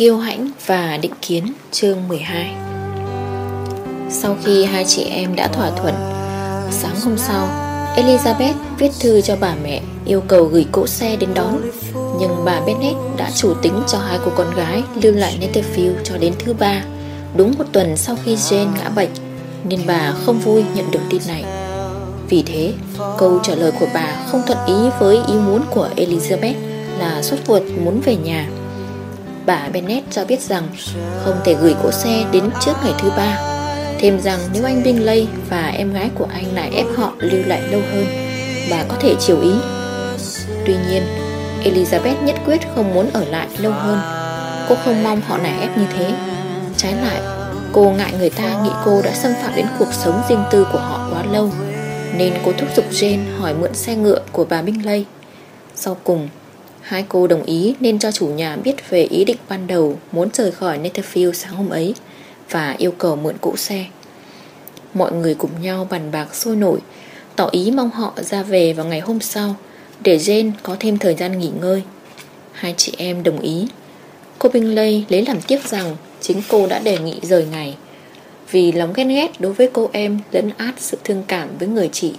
Kiêu hãnh và định kiến, chương 12 Sau khi hai chị em đã thỏa thuận, Sáng hôm sau, Elizabeth viết thư cho bà mẹ, Yêu cầu gửi cỗ xe đến đón. Nhưng bà Bennet đã chủ tính cho hai cô con gái Lưu lại Netherfield cho đến thứ ba, Đúng một tuần sau khi Jane ngã bệnh, Nên bà không vui nhận được tin này. Vì thế, câu trả lời của bà không thuận ý với ý muốn của Elizabeth Là suốt ruột muốn về nhà. Bà Bennet cho biết rằng không thể gửi cỗ xe đến trước ngày thứ ba. Thêm rằng nếu anh Bingley và em gái của anh lại ép họ lưu lại lâu hơn, Bà có thể chiều ý. Tuy nhiên, Elizabeth nhất quyết không muốn ở lại lâu hơn. Cô không mong họ nài ép như thế. Trái lại, Cô ngại người ta nghĩ cô đã xâm phạm đến cuộc sống riêng tư của họ quá lâu, Nên cô thúc giục Jane hỏi mượn xe ngựa của bà Bingley. Sau cùng Hai cô đồng ý nên cho chủ nhà biết về ý định ban đầu muốn rời khỏi Netherfield sáng hôm ấy và yêu cầu mượn cỗ xe. Mọi người cùng nhau bàn bạc sôi nổi, tỏ ý mong họ ra về vào ngày hôm sau để Jane có thêm thời gian nghỉ ngơi. Hai chị em đồng ý. Cô Bingley lấy làm tiếc rằng chính cô đã đề nghị rời ngày vì lòng ghen ghét đối với cô em lẫn át sự thương cảm với người chị.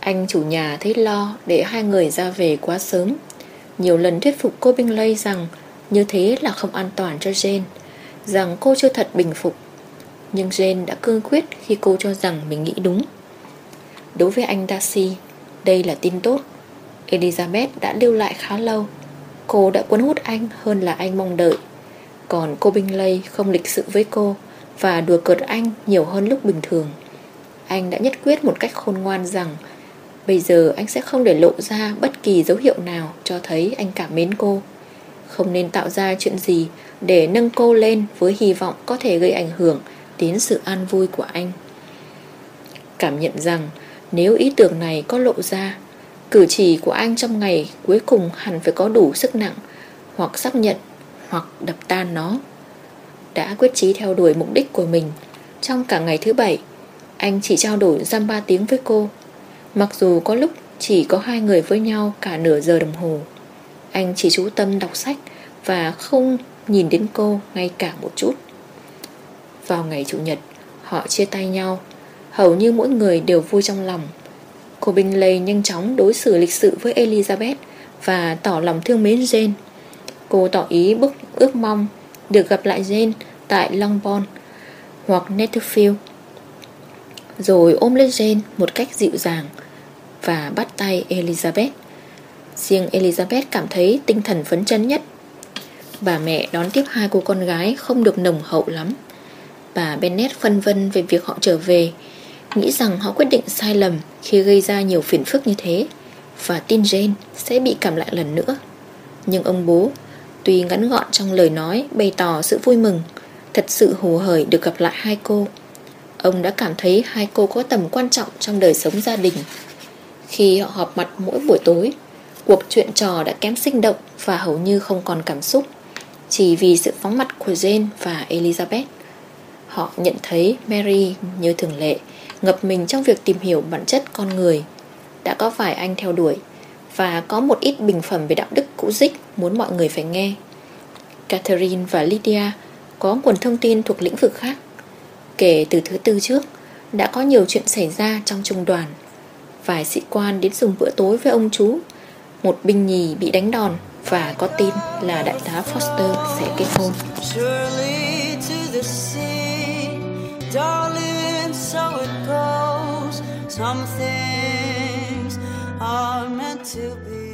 Anh chủ nhà thấy lo để hai người ra về quá sớm nhiều lần thuyết phục cô Bingley rằng như thế là không an toàn cho Jane, rằng cô chưa thật bình phục. Nhưng Jane đã cương quyết khi cô cho rằng mình nghĩ đúng. Đối với anh Darcy, đây là tin tốt. Elizabeth đã lưu lại khá lâu. Cô đã cuốn hút anh hơn là anh mong đợi. Còn cô Bingley không lịch sự với cô và đùa cợt anh nhiều hơn lúc bình thường. Anh đã nhất quyết một cách khôn ngoan rằng Bây giờ anh sẽ không để lộ ra bất kỳ dấu hiệu nào cho thấy anh cảm mến cô. Không nên tạo ra chuyện gì để nâng cô lên với hy vọng có thể gây ảnh hưởng đến sự an vui của anh. Cảm nhận rằng nếu ý tưởng này có lộ ra, Cử chỉ của anh trong ngày cuối cùng hẳn phải có đủ sức nặng Hoặc xác nhận hoặc đập tan nó. Đã quyết chí theo đuổi mục đích của mình, Trong cả ngày thứ bảy, Anh chỉ trao đổi giam ba tiếng với cô Mặc dù có lúc chỉ có hai người với nhau cả nửa giờ đồng hồ, Anh chỉ chú tâm đọc sách Và không nhìn đến cô ngay cả một chút. Vào ngày Chủ nhật, Họ chia tay nhau. Hầu như mỗi người đều vui trong lòng. Cô Bingley nhanh chóng đối xử lịch sự với Elizabeth Và tỏ lòng thương mến Jane. Cô tỏ ý bức ước mong Được gặp lại Jane tại Longbourn Hoặc Netherfield, Rồi ôm lên Jane một cách dịu dàng và bắt tay Elizabeth. Riêng Elizabeth cảm thấy tinh thần phấn chấn nhất. Bà mẹ đón tiếp hai cô con gái không được nồng hậu lắm. Bà Bennet phân vân về việc họ trở về, nghĩ rằng họ quyết định sai lầm khi gây ra nhiều phiền phức như thế và tin Jane sẽ bị cảm lại lần nữa. Nhưng ông bố, tuy ngắn gọn trong lời nói bày tỏ sự vui mừng, thật sự hồ hởi được gặp lại hai cô. Ông đã cảm thấy hai cô có tầm quan trọng trong đời sống gia đình khi họ họp mặt mỗi buổi tối. Cuộc chuyện trò đã kém sinh động Và hầu như không còn cảm xúc, Chỉ vì sự phóng mặt của Jane và Elizabeth. Họ nhận thấy Mary, như thường lệ, Ngập mình trong việc tìm hiểu bản chất con người, Đã có vài anh theo đuổi Và có một ít bình phẩm về đạo đức cũ dích Muốn mọi người phải nghe. Catherine và Lydia Có nguồn thông tin thuộc lĩnh vực khác. Kể từ thứ tư trước, Đã có nhiều chuyện xảy ra trong trung đoàn. Vài sĩ quan đến dùng bữa tối với ông chú. Một binh nhì bị đánh đòn Và có tin là đại tá Foster sẽ kết hôn. Some things are meant to be.